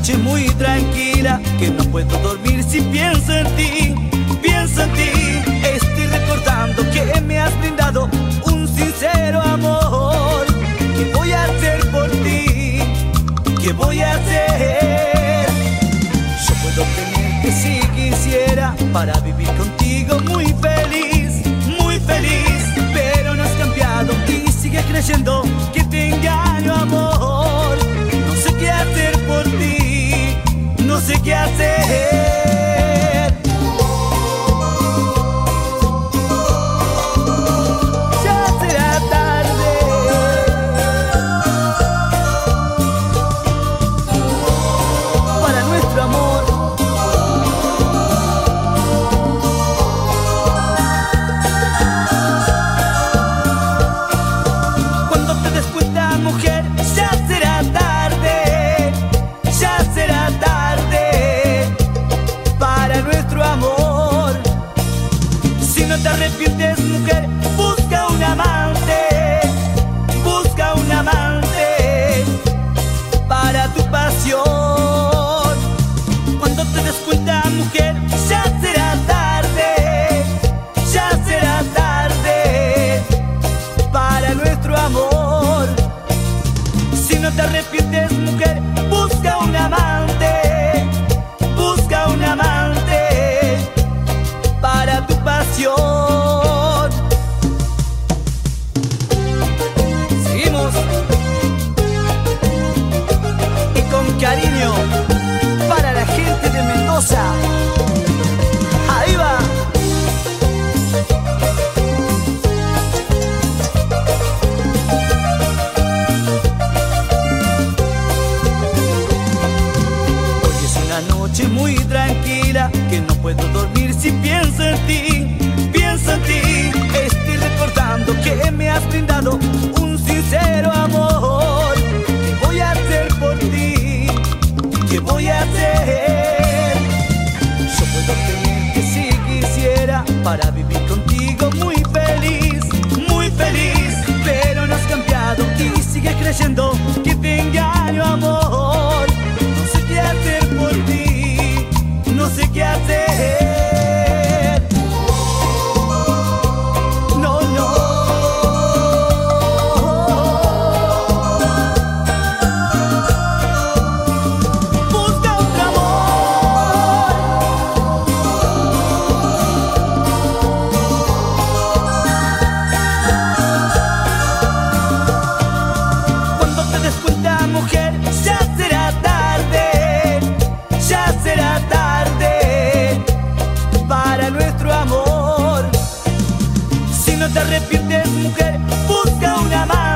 noche muy tranquila que no puedo dormir si pienso en ti, pienso en ti. Estoy recordando que me has brindado un sincero amor. ¿Qué voy a hacer por ti? ¿Qué voy a hacer? Yo puedo tenerte si quisiera para vivir contigo no te arrepientes, mujer, busca un amante, busca un amante para tu pasión. Cuando te des cuenta, mujer, ya será tarde, ya será tarde para nuestro amor. Si no te arrepientes, mujer, que no puedo dormir si pienso en ti, pienso en ti. Estoy recordando que me has brindado un sincero amor. ¿Qué voy a hacer por ti? ¿Qué voy a hacer? Yo puedo tenerte si quisiera para vivir no te arrepientes, mujer, busca una más.